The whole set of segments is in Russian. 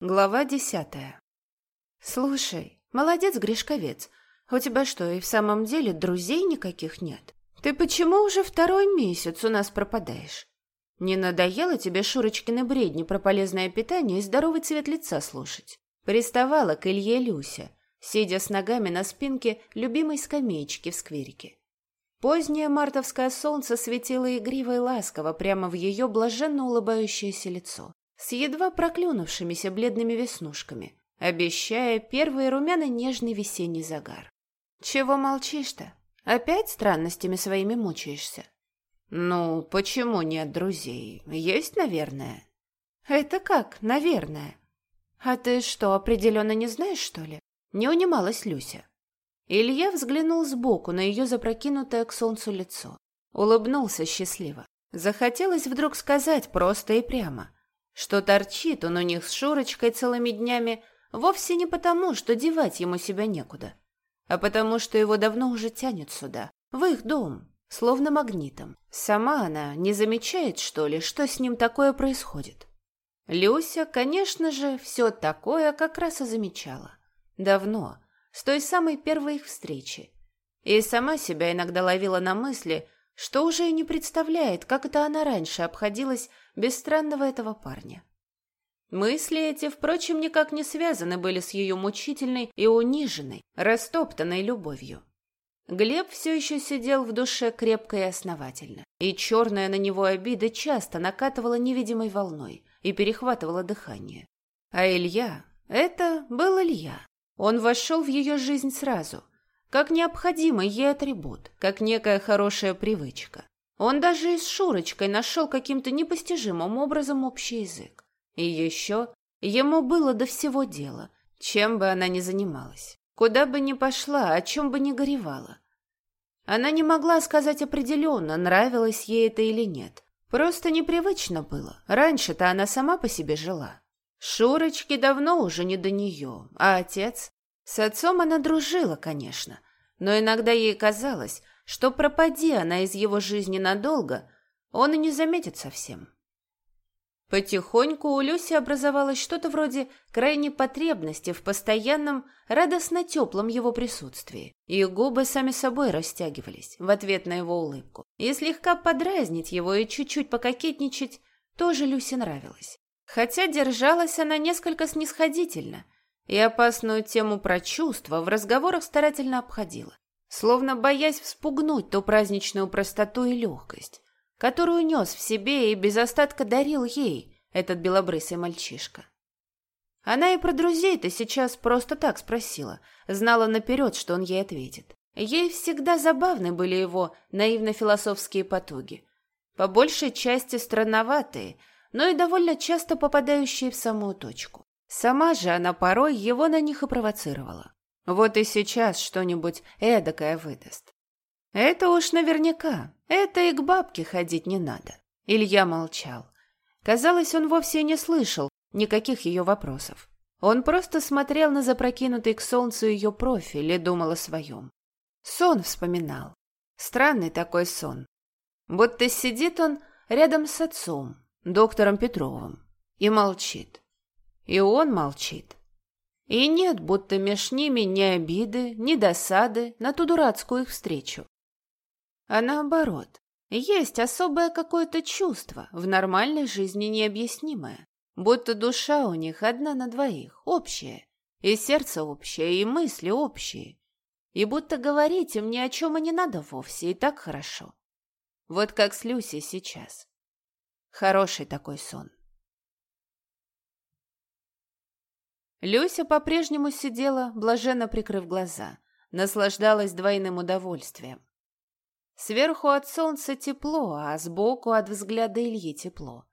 Глава десятая. «Слушай, молодец, Гришковец. У тебя что, и в самом деле друзей никаких нет? Ты почему уже второй месяц у нас пропадаешь? Не надоело тебе Шурочкины бредни про полезное питание и здоровый цвет лица слушать?» Приставала к Илье Люся, сидя с ногами на спинке любимой скамеечки в скверике. Позднее мартовское солнце светило игриво и ласково прямо в ее блаженно улыбающееся лицо с едва проклюнувшимися бледными веснушками, обещая первый румяно-нежный весенний загар. «Чего молчишь-то? Опять странностями своими мучаешься?» «Ну, почему нет друзей? Есть, наверное». «Это как, наверное?» «А ты что, определенно не знаешь, что ли?» Не унималась Люся. Илья взглянул сбоку на ее запрокинутое к солнцу лицо. Улыбнулся счастливо. Захотелось вдруг сказать просто и прямо что торчит он у них с Шурочкой целыми днями вовсе не потому, что девать ему себя некуда, а потому что его давно уже тянет сюда, в их дом, словно магнитом. Сама она не замечает, что ли, что с ним такое происходит. Люся, конечно же, все такое как раз и замечала. Давно, с той самой первой их встречи. И сама себя иногда ловила на мысли, что уже и не представляет, как это она раньше обходилась без странного этого парня. Мысли эти, впрочем, никак не связаны были с ее мучительной и униженной, растоптанной любовью. Глеб все еще сидел в душе крепко и основательно, и черная на него обида часто накатывала невидимой волной и перехватывала дыхание. А Илья, это был Илья. Он вошел в ее жизнь сразу, как необходимый ей атрибут, как некая хорошая привычка. Он даже и с Шурочкой нашел каким-то непостижимым образом общий язык. И еще ему было до всего дела, чем бы она ни занималась, куда бы ни пошла, о чем бы ни горевала. Она не могла сказать определенно, нравилось ей это или нет. Просто непривычно было. Раньше-то она сама по себе жила. Шурочке давно уже не до нее, а отец... С отцом она дружила, конечно, но иногда ей казалось, что пропади она из его жизни надолго, он и не заметит совсем. Потихоньку у Люси образовалось что-то вроде крайней потребности в постоянном, радостно-теплом его присутствии, и губы сами собой растягивались в ответ на его улыбку. И слегка подразнить его и чуть-чуть пококетничать тоже Люсе нравилось. Хотя держалась она несколько снисходительно, и опасную тему про чувства в разговорах старательно обходила словно боясь вспугнуть ту праздничную простоту и легкость, которую нес в себе и без остатка дарил ей этот белобрысый мальчишка. Она и про друзей-то сейчас просто так спросила, знала наперед, что он ей ответит. Ей всегда забавны были его наивно-философские потуги, по большей части странноватые, но и довольно часто попадающие в самую точку. Сама же она порой его на них и провоцировала. Вот и сейчас что-нибудь эдакое выдаст. Это уж наверняка. Это и к бабке ходить не надо. Илья молчал. Казалось, он вовсе не слышал никаких ее вопросов. Он просто смотрел на запрокинутый к солнцу ее профиль и думал о своем. Сон вспоминал. Странный такой сон. Будто сидит он рядом с отцом, доктором Петровым, и молчит. И он молчит. И нет, будто меж ними ни обиды, ни досады на ту дурацкую их встречу. А наоборот, есть особое какое-то чувство, в нормальной жизни необъяснимое. Будто душа у них одна на двоих, общая. И сердце общее, и мысли общие. И будто говорить им ни о чем и не надо вовсе, и так хорошо. Вот как с Люсей сейчас. Хороший такой сон. Люся по-прежнему сидела, блаженно прикрыв глаза, наслаждалась двойным удовольствием. Сверху от солнца тепло, а сбоку от взгляда Ильи тепло.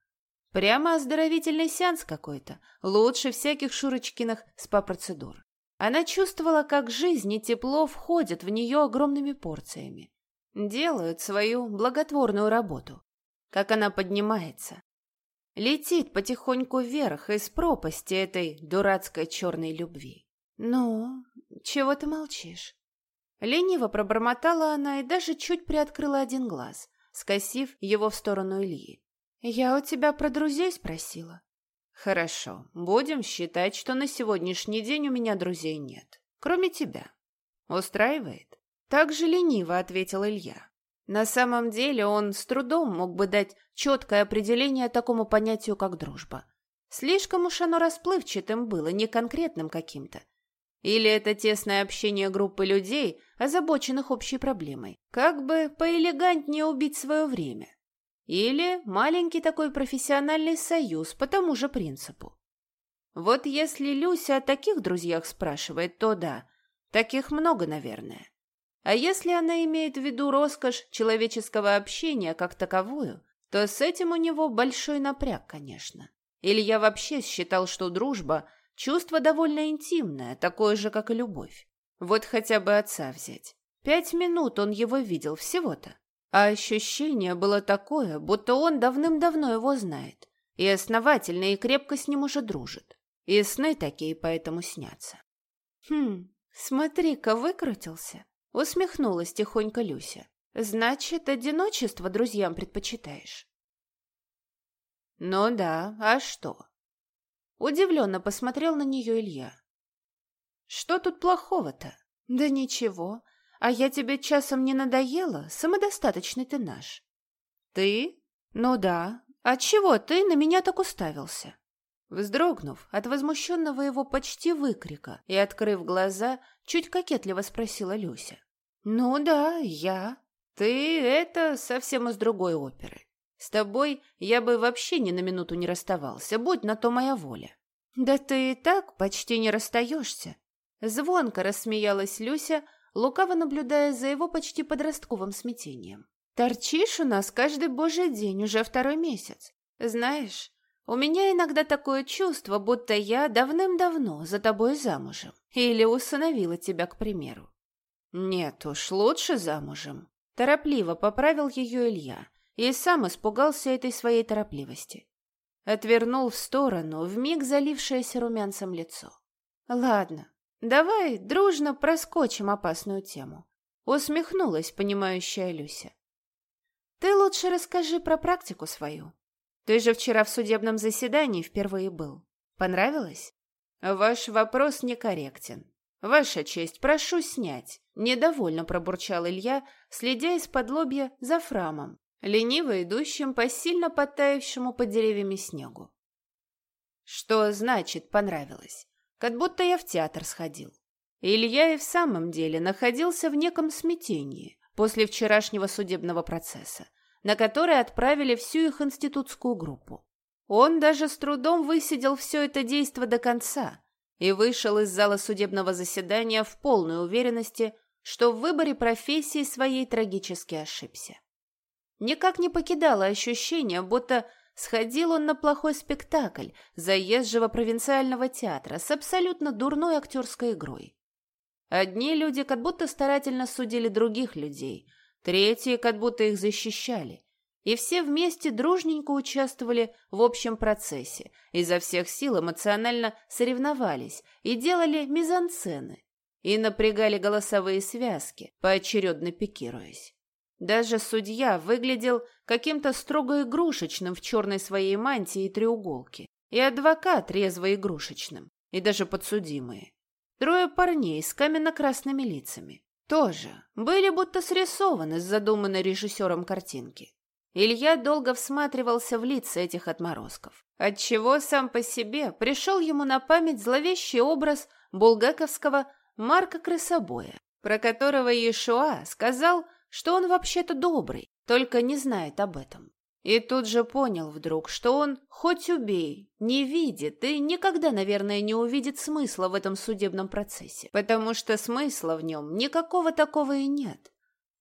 Прямо оздоровительный сеанс какой-то, лучше всяких Шурочкиных спа-процедур. Она чувствовала, как жизнь и тепло входят в нее огромными порциями. Делают свою благотворную работу. Как она поднимается, летит потихоньку вверх из пропасти этой дурацкой черной любви. «Ну, чего ты молчишь?» Лениво пробормотала она и даже чуть приоткрыла один глаз, скосив его в сторону Ильи. «Я у тебя про друзей спросила». Хорошо, будем считать, что на сегодняшний день у меня друзей нет. Кроме тебя. Устраивает? Так же лениво ответил Илья. На самом деле он с трудом мог бы дать четкое определение такому понятию, как дружба. Слишком уж оно расплывчатым было, не конкретным каким-то. Или это тесное общение группы людей, озабоченных общей проблемой. Как бы поэлегантнее убить свое время. Или маленький такой профессиональный союз по тому же принципу. Вот если Люся о таких друзьях спрашивает, то да, таких много, наверное. А если она имеет в виду роскошь человеческого общения как таковую, то с этим у него большой напряг, конечно. Или я вообще считал, что дружба – чувство довольно интимное, такое же, как и любовь. Вот хотя бы отца взять. Пять минут он его видел всего-то. А ощущение было такое, будто он давным-давно его знает. И основательно и крепко с ним уже дружит. И сны такие поэтому снятся. «Хм, смотри-ка, выкрутился!» Усмехнулась тихонько Люся. «Значит, одиночество друзьям предпочитаешь?» «Ну да, а что?» Удивленно посмотрел на нее Илья. «Что тут плохого-то?» «Да ничего. А я тебе часом не надоела? Самодостаточный ты наш. Ты? Ну да. Отчего ты на меня так уставился? Вздрогнув от возмущенного его почти выкрика и открыв глаза, чуть кокетливо спросила Люся. «Ну да, я. Ты это совсем из другой оперы. С тобой я бы вообще ни на минуту не расставался, будь на то моя воля». «Да ты и так почти не расстаешься». Звонко рассмеялась Люся, лукаво наблюдая за его почти подростковым смятением. «Торчишь у нас каждый божий день уже второй месяц. Знаешь, у меня иногда такое чувство, будто я давным-давно за тобой замужем. Или усыновила тебя, к примеру». «Нет уж, лучше замужем», — торопливо поправил ее Илья и сам испугался этой своей торопливости. Отвернул в сторону вмиг залившееся румянцем лицо. «Ладно, Давай дружно проскочим опасную тему. Усмехнулась понимающая Люся. Ты лучше расскажи про практику свою. Ты же вчера в судебном заседании впервые был. Понравилось? Ваш вопрос некорректен. Ваша честь, прошу снять. Недовольно пробурчал Илья, следя из-под лобья за Фрамом, лениво идущим по сильно подтаявшему под деревьями снегу. Что значит понравилось? как будто я в театр сходил. Илья и в самом деле находился в неком смятении после вчерашнего судебного процесса, на который отправили всю их институтскую группу. Он даже с трудом высидел все это действо до конца и вышел из зала судебного заседания в полной уверенности, что в выборе профессии своей трагически ошибся. Никак не покидало ощущение, будто Сходил он на плохой спектакль заезжего провинциального театра с абсолютно дурной актерской игрой. Одни люди как будто старательно судили других людей, третьи как будто их защищали. И все вместе дружненько участвовали в общем процессе, изо всех сил эмоционально соревновались и делали мизансцены, и напрягали голосовые связки, поочередно пикируясь. Даже судья выглядел каким-то строго игрушечным в черной своей мантии и треуголке, и адвокат резво игрушечным, и даже подсудимые. Трое парней с каменно-красными лицами. Тоже были будто срисованы с задуманной режиссером картинки. Илья долго всматривался в лица этих отморозков, отчего сам по себе пришел ему на память зловещий образ булгаковского Марка Крысобоя, про которого Иешуа сказал, что он вообще-то добрый, только не знает об этом. И тут же понял вдруг, что он, хоть убей, не видит и никогда, наверное, не увидит смысла в этом судебном процессе, потому что смысла в нем никакого такого и нет.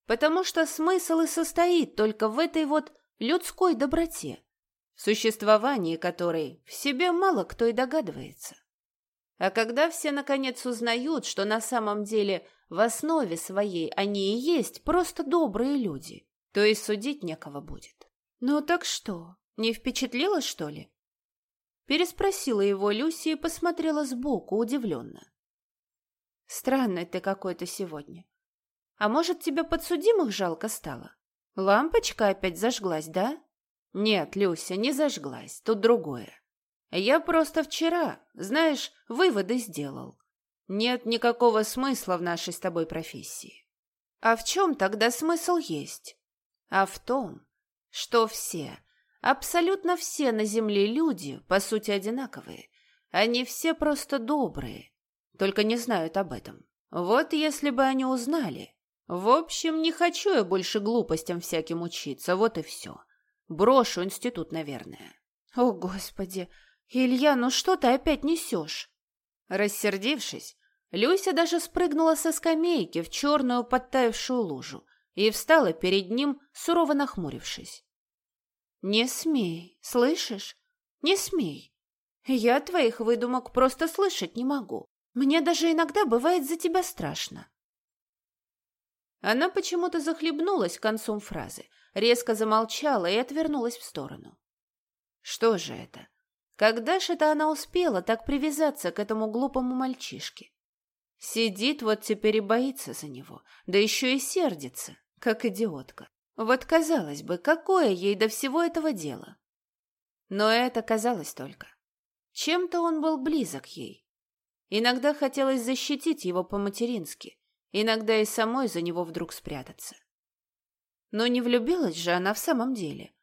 Потому что смысл и состоит только в этой вот людской доброте, в существовании которой в себе мало кто и догадывается. А когда все наконец узнают, что на самом деле в основе своей они и есть просто добрые люди, то и судить некого будет. «Ну так что, не впечатлило, что ли?» Переспросила его Люси и посмотрела сбоку удивленно. «Странный ты какой-то сегодня. А может, тебе подсудимых жалко стало? Лампочка опять зажглась, да?» «Нет, Люся, не зажглась, тут другое. Я просто вчера, знаешь, выводы сделал. Нет никакого смысла в нашей с тобой профессии. А в чем тогда смысл есть? А в том, что все, абсолютно все на Земле люди, по сути, одинаковые. Они все просто добрые, только не знают об этом. Вот если бы они узнали. В общем, не хочу я больше глупостям всяким учиться, вот и все. Брошу институт, наверное. О, Господи! Илья, ну что ты опять несешь? Рассердившись, Люся даже спрыгнула со скамейки в черную подтаявшую лужу и встала перед ним, сурово нахмурившись. «Не смей, слышишь? Не смей. Я твоих выдумок просто слышать не могу. Мне даже иногда бывает за тебя страшно». Она почему-то захлебнулась концом фразы, резко замолчала и отвернулась в сторону. Что же это? Когда же это она успела так привязаться к этому глупому мальчишке? Сидит вот теперь и боится за него, да еще и сердится, как идиотка. Вот, казалось бы, какое ей до всего этого дела? Но это казалось только. Чем-то он был близок ей. Иногда хотелось защитить его по-матерински, иногда и самой за него вдруг спрятаться. Но не влюбилась же она в самом деле.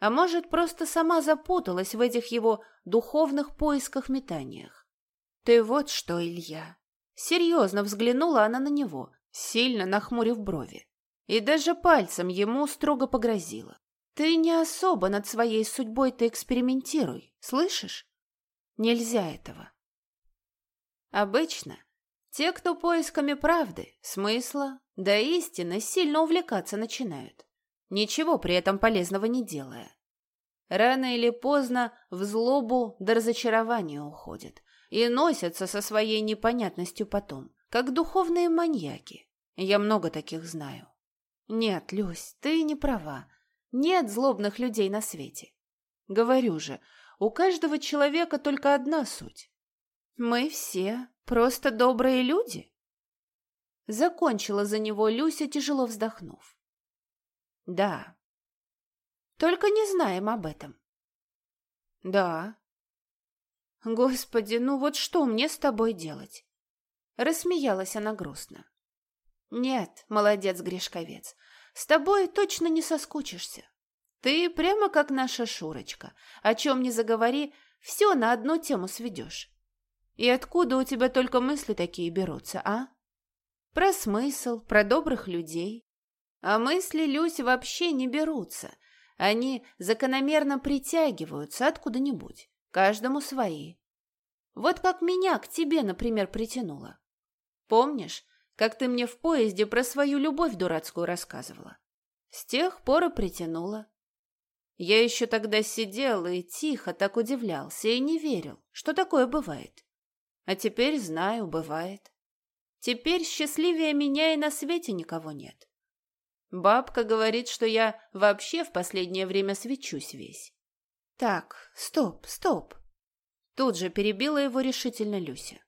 А может, просто сама запуталась в этих его духовных поисках-метаниях. Ты вот что, Илья. Серьезно взглянула она на него, сильно нахмурив брови. И даже пальцем ему строго погрозила. Ты не особо над своей судьбой-то экспериментируй, слышишь? Нельзя этого. Обычно те, кто поисками правды, смысла, да истины сильно увлекаться начинают, ничего при этом полезного не делая. Рано или поздно в злобу до разочарования уходят и носятся со своей непонятностью потом, как духовные маньяки. Я много таких знаю. Нет, Люсь, ты не права. Нет злобных людей на свете. Говорю же, у каждого человека только одна суть. Мы все Просто добрые люди? Закончила за него Люся, тяжело вздохнув. Да. Только не знаем об этом. Да. Господи, ну вот что мне с тобой делать? Рассмеялась она грустно. Нет, молодец, Гришковец, с тобой точно не соскучишься. Ты прямо как наша Шурочка. О чем ни заговори, все на одну тему сведешь. И откуда у тебя только мысли такие берутся, а? Про смысл, про добрых людей. А мысли, Люсь, вообще не берутся. Они закономерно притягиваются откуда-нибудь. Каждому свои. Вот как меня к тебе, например, притянуло. Помнишь, как ты мне в поезде про свою любовь дурацкую рассказывала? С тех пор и притянула. Я еще тогда сидел и тихо так удивлялся и не верил, что такое бывает. А теперь знаю, бывает. Теперь счастливее меня и на свете никого нет. Бабка говорит, что я вообще в последнее время свечусь весь. Так, стоп, стоп. Тут же перебила его решительно Люся.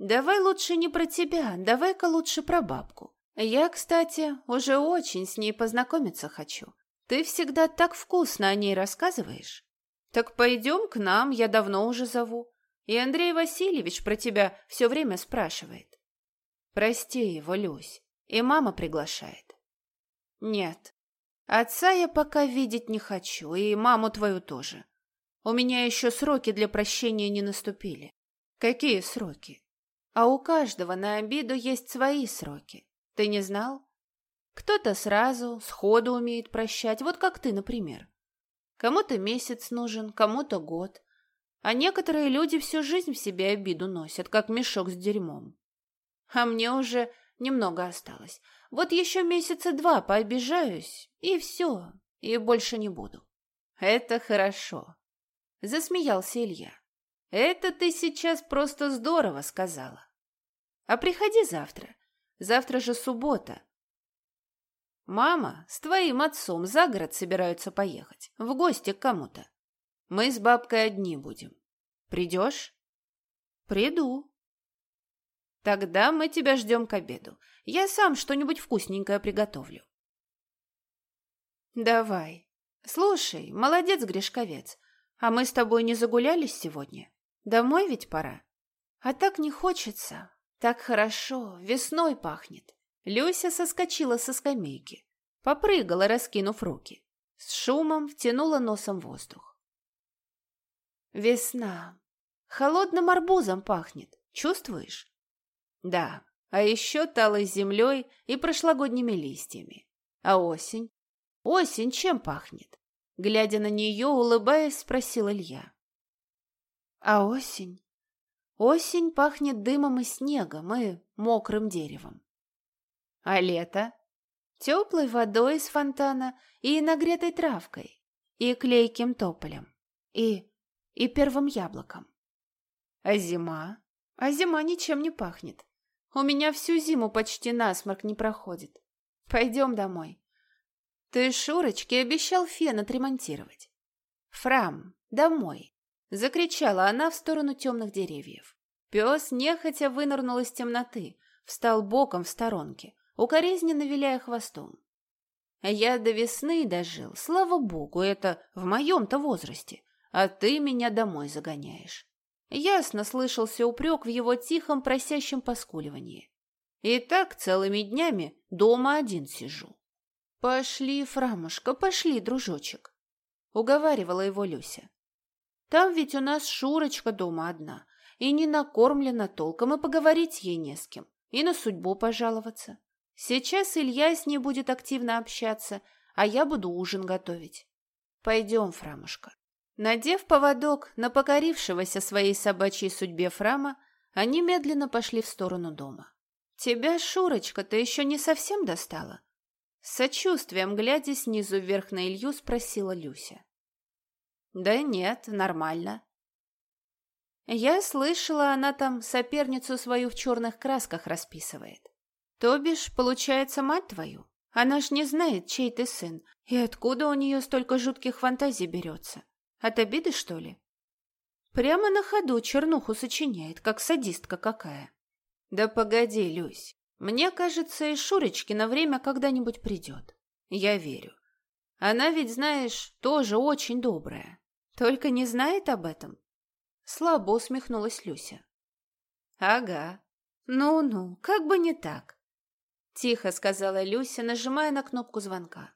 Давай лучше не про тебя, давай-ка лучше про бабку. Я, кстати, уже очень с ней познакомиться хочу. Ты всегда так вкусно о ней рассказываешь. Так пойдем к нам, я давно уже зову. И Андрей Васильевич про тебя все время спрашивает. Прости его, Люсь, и мама приглашает. Нет, отца я пока видеть не хочу, и маму твою тоже. У меня еще сроки для прощения не наступили. Какие сроки? А у каждого на обиду есть свои сроки. Ты не знал? Кто-то сразу, сходу умеет прощать, вот как ты, например. Кому-то месяц нужен, кому-то год, а некоторые люди всю жизнь в себе обиду носят, как мешок с дерьмом. А мне уже немного осталось. Вот еще месяца два пообижаюсь, и все, и больше не буду. Это хорошо. Засмеялся Илья. Это ты сейчас просто здорово сказала. А приходи завтра. Завтра же суббота. Мама с твоим отцом за город собираются поехать, в гости к кому-то. Мы с бабкой одни будем. Придешь? Приду. Тогда мы тебя ждем к обеду. Я сам что-нибудь вкусненькое приготовлю. Давай. Слушай, молодец, Гришковец. А мы с тобой не загулялись сегодня? Домой ведь пора. А так не хочется. Так хорошо, весной пахнет. Люся соскочила со скамейки. Попрыгала, раскинув руки. С шумом втянула носом воздух. Весна. Холодным арбузом пахнет. Чувствуешь? Да, а еще талой землей и прошлогодними листьями. А осень? Осень чем пахнет? Глядя на нее, улыбаясь, спросил Илья. А осень? Осень пахнет дымом и снегом, и мокрым деревом. А лето? Теплой водой из фонтана и нагретой травкой, и клейким тополем, и... и первым яблоком. А зима? А зима ничем не пахнет. У меня всю зиму почти насморк не проходит. Пойдем домой. Ты Шурочке обещал фен отремонтировать. Фрам, домой. Закричала она в сторону темных деревьев. Пес нехотя вынырнул из темноты, встал боком в сторонке, укоризненно виляя хвостом. Я до весны дожил, слава богу, это в моем-то возрасте, а ты меня домой загоняешь. Ясно слышался упрек в его тихом просящем поскуливании. И так целыми днями дома один сижу. «Пошли, Фрамушка, пошли, дружочек», — уговаривала его Люся. «Там ведь у нас Шурочка дома одна, и не накормлена толком, и поговорить ей не с кем, и на судьбу пожаловаться. Сейчас Илья с ней будет активно общаться, а я буду ужин готовить. Пойдем, Фрамушка». Надев поводок на покорившегося своей собачьей судьбе Фрама, они медленно пошли в сторону дома. «Тебя, Шурочка-то, еще не совсем достала?» С сочувствием, глядя снизу вверх на Илью, спросила Люся. «Да нет, нормально». Я слышала, она там соперницу свою в черных красках расписывает. То бишь, получается, мать твою? Она ж не знает, чей ты сын, и откуда у нее столько жутких фантазий берется. От обиды, что ли? Прямо на ходу чернуху сочиняет, как садистка какая. Да погоди, Люсь. Мне кажется, и Шурочки на время когда-нибудь придет. Я верю. Она ведь, знаешь, тоже очень добрая. Только не знает об этом. Слабо усмехнулась Люся. Ага. Ну-ну, как бы не так. Тихо сказала Люся, нажимая на кнопку звонка.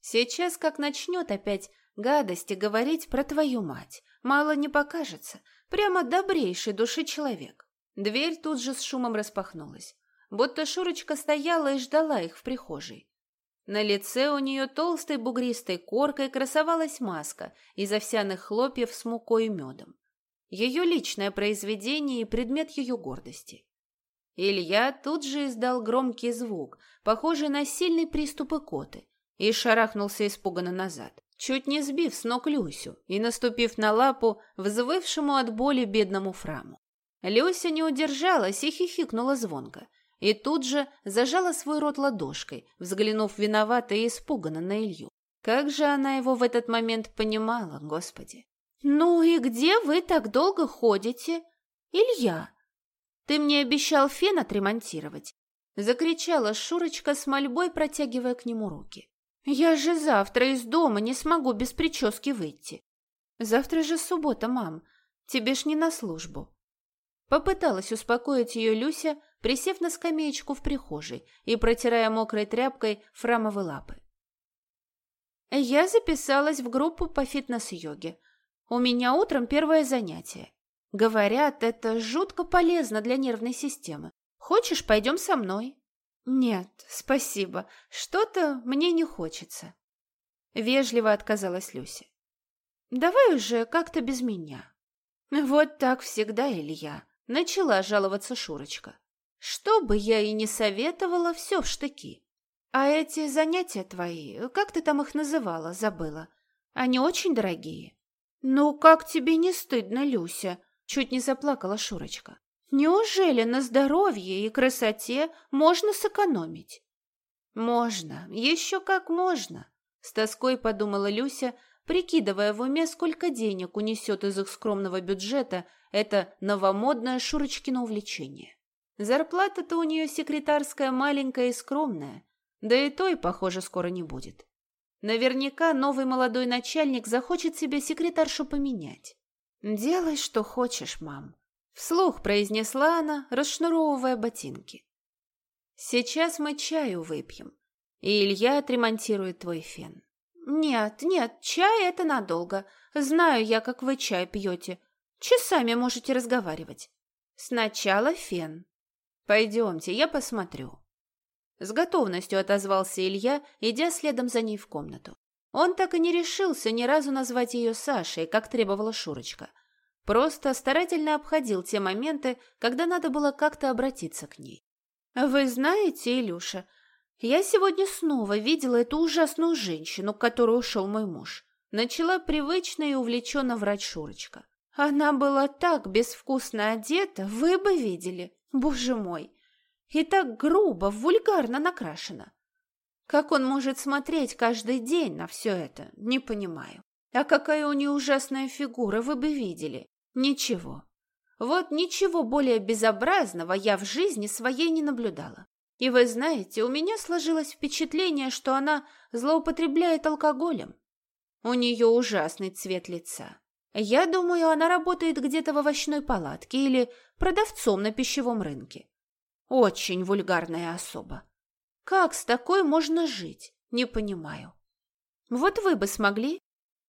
Сейчас как начнет опять гадости говорить про твою мать. Мало не покажется. Прямо добрейший души человек. Дверь тут же с шумом распахнулась. Будто Шурочка стояла и ждала их в прихожей. На лице у нее толстой бугристой коркой красовалась маска из овсяных хлопьев с мукой и медом. Ее личное произведение и предмет ее гордости. Илья тут же издал громкий звук, похожий на сильный приступ икоты, и шарахнулся испуганно назад чуть не сбив с ног Люсю и наступив на лапу взвывшему от боли бедному Фраму. Люся не удержалась и хихикнула звонко, и тут же зажала свой рот ладошкой, взглянув виновато и испуганно на Илью. Как же она его в этот момент понимала, Господи! «Ну и где вы так долго ходите? Илья, ты мне обещал фен отремонтировать!» Закричала Шурочка с мольбой, протягивая к нему руки. Я же завтра из дома не смогу без прически выйти. Завтра же суббота, мам. Тебе ж не на службу. Попыталась успокоить ее Люся, присев на скамеечку в прихожей и протирая мокрой тряпкой фрамовые лапы. Я записалась в группу по фитнес-йоге. У меня утром первое занятие. Говорят, это жутко полезно для нервной системы. Хочешь, пойдем со мной? «Нет, спасибо. Что-то мне не хочется». Вежливо отказалась Люся. «Давай уже как-то без меня». «Вот так всегда, Илья», — начала жаловаться Шурочка. «Что бы я и не советовала, все в штыки. А эти занятия твои, как ты там их называла, забыла, они очень дорогие». «Ну, как тебе не стыдно, Люся?» — чуть не заплакала Шурочка. Неужели на здоровье и красоте можно сэкономить? Можно, еще как можно, с тоской подумала Люся, прикидывая в уме, сколько денег унесет из их скромного бюджета это новомодное Шурочкино увлечение. Зарплата-то у нее секретарская маленькая и скромная, да и той, похоже, скоро не будет. Наверняка новый молодой начальник захочет себе секретаршу поменять. «Делай, что хочешь, мам», — вслух произнесла она, расшнуровывая ботинки. «Сейчас мы чаю выпьем, и Илья отремонтирует твой фен». «Нет, нет, чай — это надолго. Знаю я, как вы чай пьете. Часами можете разговаривать. Сначала фен. Пойдемте, я посмотрю». С готовностью отозвался Илья, идя следом за ней в комнату. Он так и не решился ни разу назвать ее Сашей, как требовала Шурочка. Просто старательно обходил те моменты, когда надо было как-то обратиться к ней. «Вы знаете, Илюша, я сегодня снова видела эту ужасную женщину, к которой ушел мой муж». Начала привычно и увлеченно врать Шурочка. Она была так безвкусно одета, вы бы видели. Боже мой! И так грубо, вульгарно накрашена. Как он может смотреть каждый день на все это, не понимаю. А какая у нее ужасная фигура, вы бы видели. Ничего. Вот ничего более безобразного я в жизни своей не наблюдала. И вы знаете, у меня сложилось впечатление, что она злоупотребляет алкоголем. У нее ужасный цвет лица. Я думаю, она работает где-то в овощной палатке или продавцом на пищевом рынке. Очень вульгарная особа. Как с такой можно жить? Не понимаю. Вот вы бы смогли?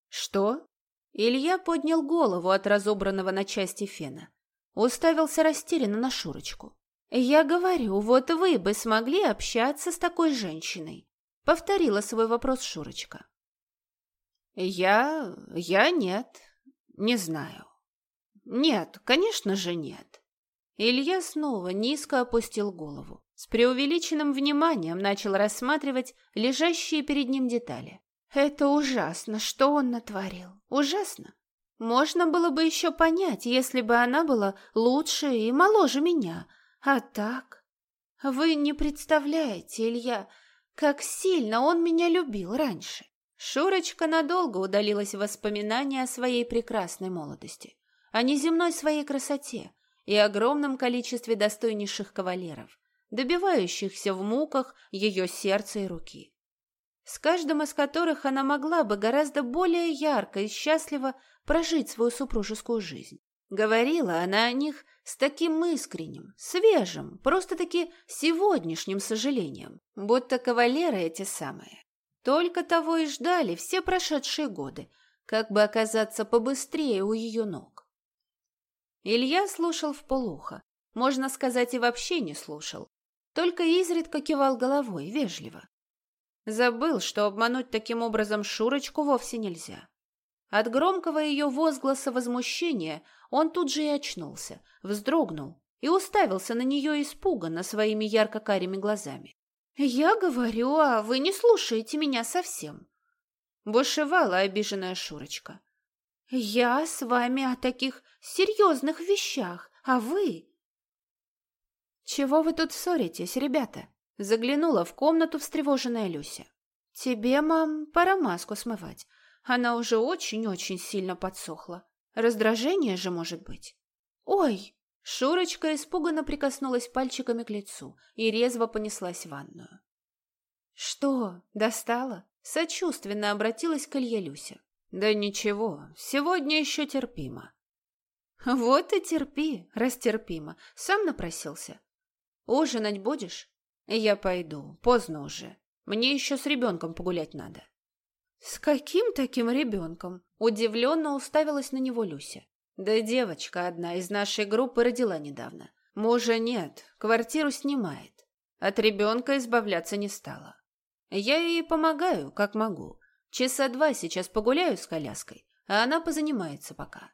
Что? Илья поднял голову от разобранного на части фена. Уставился растерянно на Шурочку. «Я говорю, вот вы бы смогли общаться с такой женщиной?» Повторила свой вопрос Шурочка. «Я... я нет. Не знаю. Нет, конечно же нет. Илья снова низко опустил голову. С преувеличенным вниманием начал рассматривать лежащие перед ним детали. Это ужасно, что он натворил. Ужасно. Можно было бы еще понять, если бы она была лучше и моложе меня. А так... Вы не представляете, Илья, как сильно он меня любил раньше. Шурочка надолго удалилась в воспоминания о своей прекрасной молодости, о неземной своей красоте, и огромном количестве достойнейших кавалеров, добивающихся в муках ее сердца и руки, с каждым из которых она могла бы гораздо более ярко и счастливо прожить свою супружескую жизнь. Говорила она о них с таким искренним, свежим, просто-таки сегодняшним сожалением, будто кавалеры эти самые. Только того и ждали все прошедшие годы, как бы оказаться побыстрее у ее ног. Илья слушал вполуха, можно сказать, и вообще не слушал, только изредка кивал головой, вежливо. Забыл, что обмануть таким образом Шурочку вовсе нельзя. От громкого ее возгласа возмущения он тут же и очнулся, вздрогнул и уставился на нее испуганно своими ярко-карими глазами. «Я говорю, а вы не слушаете меня совсем!» Бушевала обиженная Шурочка. «Я с вами о таких серьезных вещах, а вы...» «Чего вы тут ссоритесь, ребята?» Заглянула в комнату встревоженная Люся. «Тебе, мам, пора маску смывать. Она уже очень-очень сильно подсохла. Раздражение же может быть». «Ой!» Шурочка испуганно прикоснулась пальчиками к лицу и резво понеслась в ванную. «Что, достала?» Сочувственно обратилась к Илье Люся. Да ничего, сегодня еще терпимо. Вот и терпи, растерпимо. Сам напросился. Ужинать будешь? Я пойду, поздно уже. Мне еще с ребенком погулять надо. С каким таким ребенком? Удивленно уставилась на него Люся. Да девочка одна из нашей группы родила недавно. Мужа нет, квартиру снимает. От ребенка избавляться не стала. Я ей помогаю, как могу. Часа два сейчас погуляю с коляской, а она позанимается пока.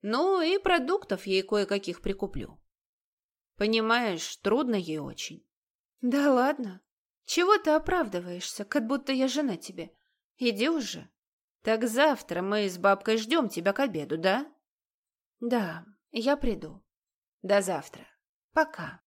Ну и продуктов ей кое-каких прикуплю. Понимаешь, трудно ей очень. Да ладно. Чего ты оправдываешься, как будто я жена тебе? Иди уже. Так завтра мы с бабкой ждем тебя к обеду, да? Да, я приду. До завтра. Пока.